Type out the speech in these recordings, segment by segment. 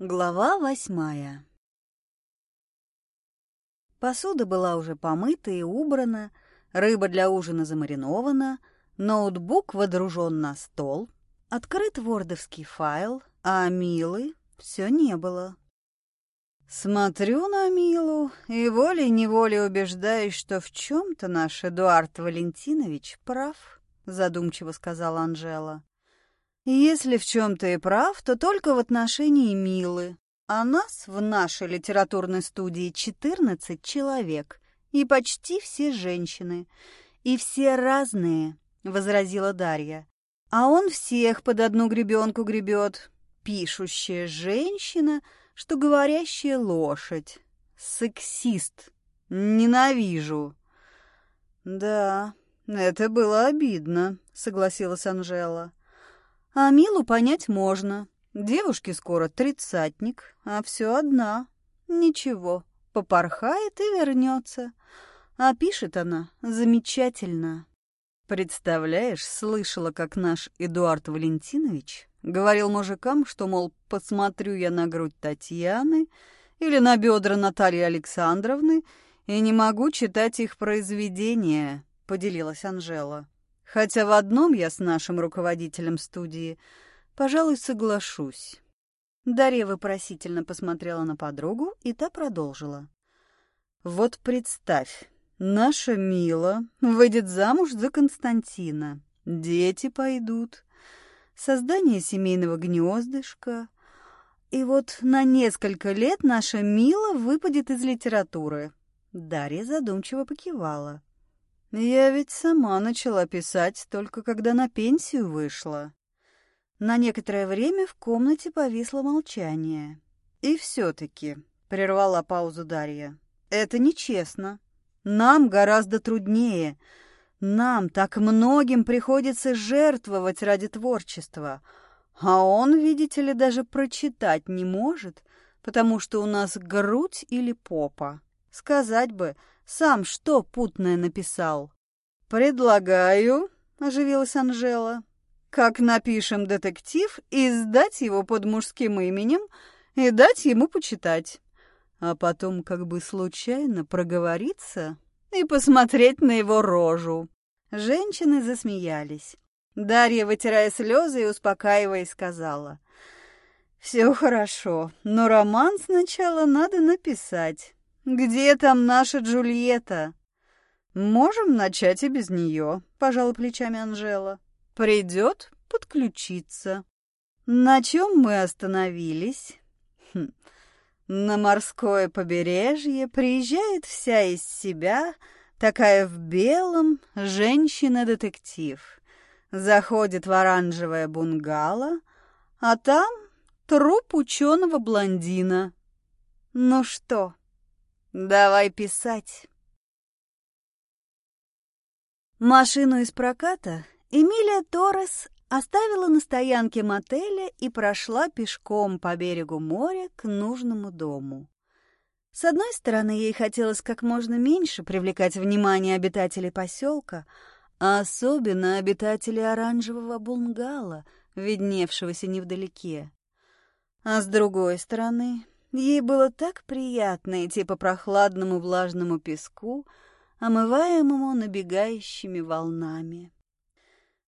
Глава восьмая Посуда была уже помыта и убрана, рыба для ужина замаринована, ноутбук водружен на стол, открыт вордовский файл, а Милы все не было. Смотрю на Милу и волей-неволей убеждаюсь, что в чем-то наш Эдуард Валентинович прав, задумчиво сказала Анжела. Если в чем-то и прав, то только в отношении Милы. А нас в нашей литературной студии 14 человек, и почти все женщины. И все разные, — возразила Дарья. А он всех под одну гребенку гребет. Пишущая женщина, что говорящая лошадь. Сексист. Ненавижу. Да, это было обидно, согласилась Анжела. А Милу понять можно. Девушке скоро тридцатник, а все одна. Ничего, попорхает и вернется. А пишет она замечательно. Представляешь, слышала, как наш Эдуард Валентинович говорил мужикам, что, мол, посмотрю я на грудь Татьяны или на бедра Натальи Александровны и не могу читать их произведения, поделилась Анжела. Хотя в одном я с нашим руководителем студии, пожалуй, соглашусь. Дарья вопросительно посмотрела на подругу, и та продолжила. «Вот представь, наша Мила выйдет замуж за Константина. Дети пойдут. Создание семейного гнездышка. И вот на несколько лет наша Мила выпадет из литературы». Дарья задумчиво покивала. Я ведь сама начала писать только когда на пенсию вышла. На некоторое время в комнате повисло молчание. И все-таки, прервала паузу Дарья, это нечестно. Нам гораздо труднее. Нам так многим приходится жертвовать ради творчества. А он, видите ли, даже прочитать не может, потому что у нас грудь или попа. Сказать бы, сам что путное написал? Предлагаю, оживилась Анжела, как напишем детектив, издать его под мужским именем и дать ему почитать. А потом как бы случайно проговориться и посмотреть на его рожу. Женщины засмеялись. Дарья, вытирая слезы и успокаиваясь, сказала. «Все хорошо, но роман сначала надо написать. «Где там наша Джульетта?» «Можем начать и без нее», — пожала плечами Анжела. «Придет подключиться». «На чем мы остановились?» хм. «На морское побережье приезжает вся из себя, такая в белом, женщина-детектив. Заходит в оранжевое бунгало, а там труп ученого блондина. Ну что, Давай писать. Машину из проката Эмилия Торрес оставила на стоянке мотеля и прошла пешком по берегу моря к нужному дому. С одной стороны, ей хотелось как можно меньше привлекать внимание обитателей поселка, а особенно обитателей оранжевого бунгало, видневшегося невдалеке. А с другой стороны, Ей было так приятно идти по прохладному влажному песку, омываемому набегающими волнами.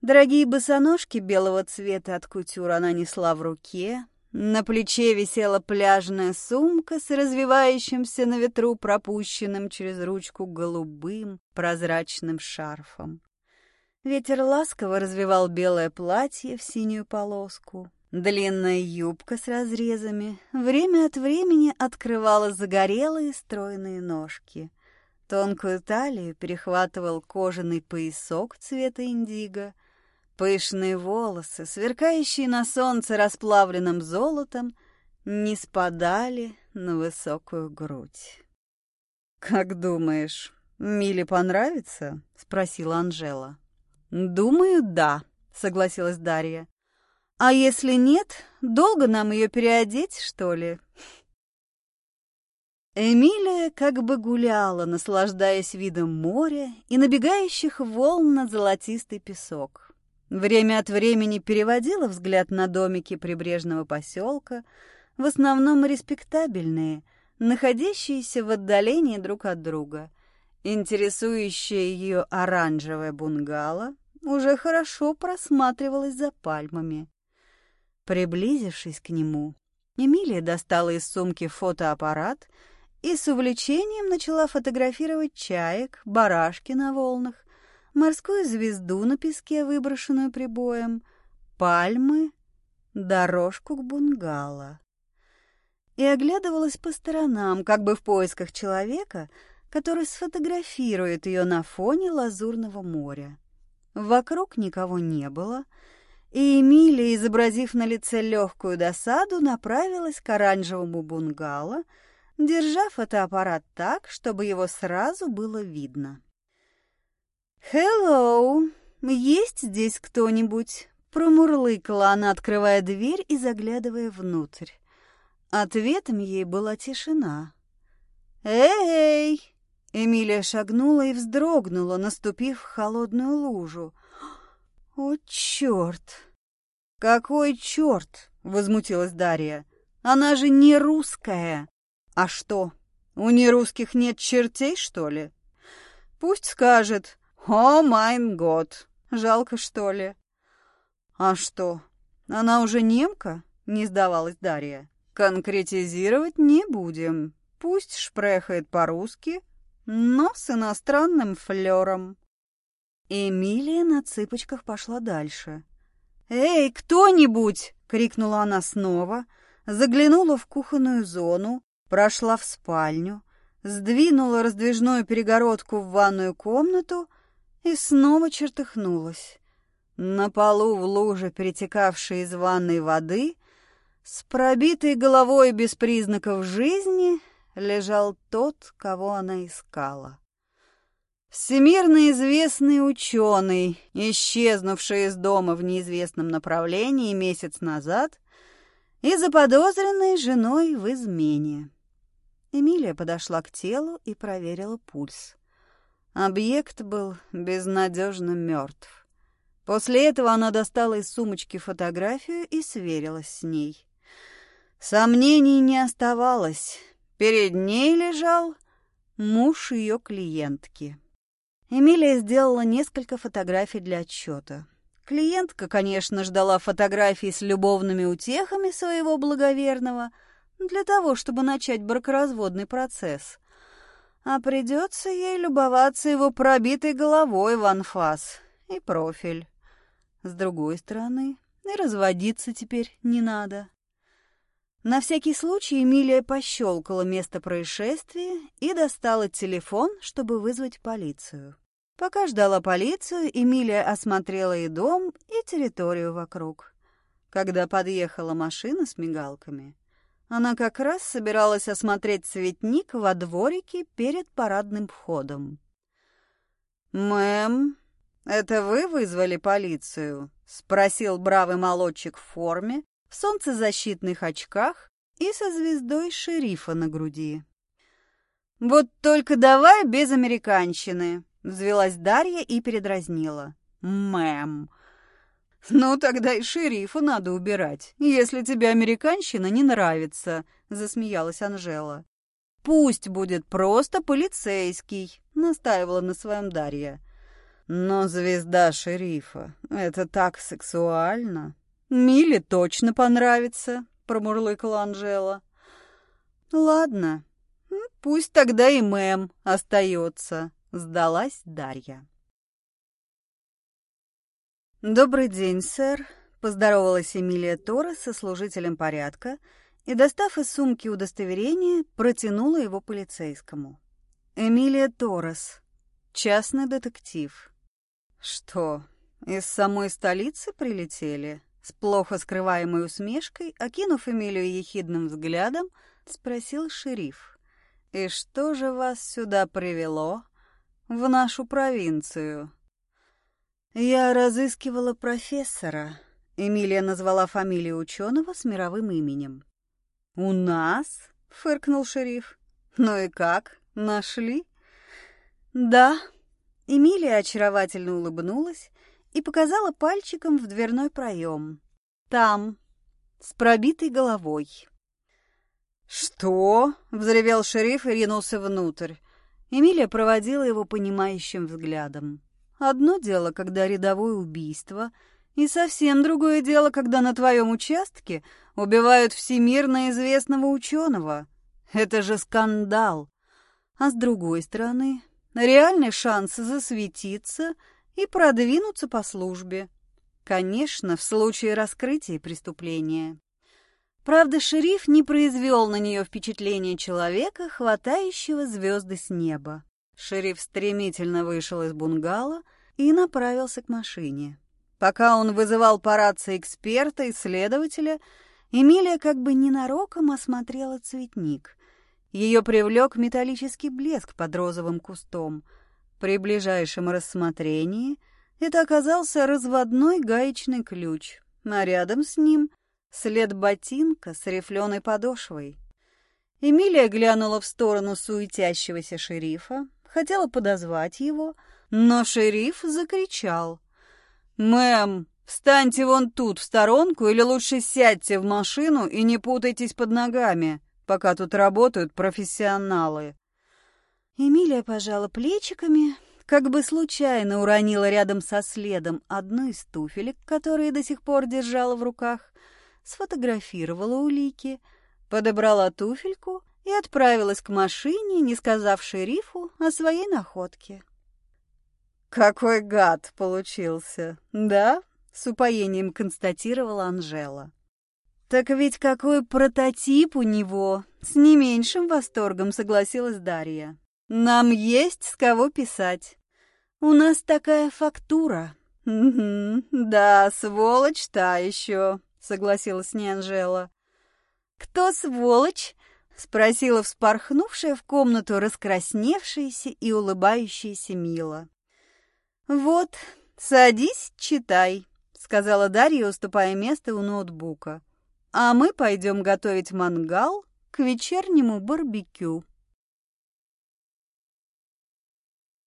Дорогие босоножки белого цвета от кутюр она несла в руке, на плече висела пляжная сумка с развивающимся на ветру пропущенным через ручку голубым прозрачным шарфом. Ветер ласково развивал белое платье в синюю полоску, Длинная юбка с разрезами время от времени открывала загорелые стройные ножки. Тонкую талию перехватывал кожаный поясок цвета индиго. Пышные волосы, сверкающие на солнце расплавленным золотом, не спадали на высокую грудь. «Как думаешь, Миле понравится?» — спросила Анжела. «Думаю, да», — согласилась Дарья. А если нет, долго нам ее переодеть, что ли? Эмилия как бы гуляла, наслаждаясь видом моря и набегающих волн на золотистый песок. Время от времени переводила взгляд на домики прибрежного поселка, в основном респектабельные, находящиеся в отдалении друг от друга. Интересующее ее оранжевое бунгало уже хорошо просматривалось за пальмами. Приблизившись к нему, Эмилия достала из сумки фотоаппарат и с увлечением начала фотографировать чаек, барашки на волнах, морскую звезду на песке, выброшенную прибоем, пальмы, дорожку к бунгало. И оглядывалась по сторонам, как бы в поисках человека, который сфотографирует ее на фоне лазурного моря. Вокруг никого не было, и Эмилия, изобразив на лице легкую досаду, направилась к оранжевому бунгало, держа фотоаппарат так, чтобы его сразу было видно. «Хеллоу! Есть здесь кто-нибудь?» Промурлыкала она, открывая дверь и заглядывая внутрь. Ответом ей была тишина. «Эй!» Эмилия шагнула и вздрогнула, наступив в холодную лужу. «О, черт!» «Какой черт?» — возмутилась Дарья. «Она же не русская!» «А что, у нерусских нет чертей, что ли?» «Пусть скажет, «О, майн год! Жалко, что ли?» «А что, она уже немка?» — не сдавалась Дарья. «Конкретизировать не будем. Пусть шпрехает по-русски, но с иностранным флером». Эмилия на цыпочках пошла дальше. «Эй, кто-нибудь!» — крикнула она снова, заглянула в кухонную зону, прошла в спальню, сдвинула раздвижную перегородку в ванную комнату и снова чертыхнулась. На полу в луже, перетекавшей из ванной воды, с пробитой головой без признаков жизни, лежал тот, кого она искала. Всемирно известный ученый, исчезнувший из дома в неизвестном направлении месяц назад и заподозренной женой в измене. Эмилия подошла к телу и проверила пульс. Объект был безнадежно мертв. После этого она достала из сумочки фотографию и сверилась с ней. Сомнений не оставалось. Перед ней лежал муж ее клиентки. Эмилия сделала несколько фотографий для отчета. Клиентка, конечно, ждала фотографий с любовными утехами своего благоверного для того, чтобы начать бракоразводный процесс а придется ей любоваться его пробитой головой в анфас и профиль. С другой стороны, и разводиться теперь не надо. На всякий случай Эмилия пощелкала место происшествия и достала телефон, чтобы вызвать полицию. Пока ждала полицию, Эмилия осмотрела и дом, и территорию вокруг. Когда подъехала машина с мигалками, она как раз собиралась осмотреть цветник во дворике перед парадным входом. «Мэм, это вы вызвали полицию?» — спросил бравый молодчик в форме, в солнцезащитных очках и со звездой шерифа на груди. «Вот только давай без американщины!» — взвелась Дарья и передразнила. «Мэм, «Ну, тогда и шерифа надо убирать, если тебе американщина не нравится», — засмеялась Анжела. «Пусть будет просто полицейский», — настаивала на своем Дарья. «Но звезда шерифа — это так сексуально». «Миле точно понравится», — промурлыкала Анжела. «Ладно, пусть тогда и мэм остается», — сдалась Дарья. «Добрый день, сэр», — поздоровалась Эмилия Торрес со служителем порядка и, достав из сумки удостоверение, протянула его полицейскому. «Эмилия Торрес, частный детектив». «Что, из самой столицы прилетели?» С плохо скрываемой усмешкой, окинув Эмилию ехидным взглядом, спросил шериф. «И что же вас сюда привело? В нашу провинцию?» «Я разыскивала профессора», — Эмилия назвала фамилию ученого с мировым именем. «У нас?» — фыркнул шериф. «Ну и как? Нашли?» «Да». Эмилия очаровательно улыбнулась и показала пальчиком в дверной проем. «Там, с пробитой головой». «Что?» — взревел шериф и ринулся внутрь. Эмилия проводила его понимающим взглядом. Одно дело, когда рядовое убийство, и совсем другое дело, когда на твоем участке убивают всемирно известного ученого. Это же скандал. А с другой стороны, реальный шанс засветиться и продвинуться по службе. Конечно, в случае раскрытия преступления. Правда, шериф не произвел на нее впечатления человека, хватающего звезды с неба. Шериф стремительно вышел из бунгало и направился к машине. Пока он вызывал по рации эксперта и следователя, Эмилия как бы ненароком осмотрела цветник. Ее привлек металлический блеск под розовым кустом. При ближайшем рассмотрении это оказался разводной гаечный ключ, а рядом с ним след ботинка с рифленой подошвой. Эмилия глянула в сторону суетящегося шерифа, хотела подозвать его, но шериф закричал. «Мэм, встаньте вон тут, в сторонку, или лучше сядьте в машину и не путайтесь под ногами, пока тут работают профессионалы». Эмилия пожала плечиками, как бы случайно уронила рядом со следом одну из туфелек, которые до сих пор держала в руках, сфотографировала улики, подобрала туфельку и отправилась к машине, не сказав шерифу о своей находке. «Какой гад получился, да?» — с упоением констатировала Анжела. «Так ведь какой прототип у него!» — с не меньшим восторгом согласилась Дарья. «Нам есть с кого писать. У нас такая фактура. Угу, да, сволочь та еще, согласилась с ней Анжела. Кто сволочь? спросила вспорхнувшая в комнату раскрасневшаяся и улыбающаяся Мила. Вот, садись, читай, сказала Дарья, уступая место у ноутбука. А мы пойдем готовить мангал к вечернему барбекю.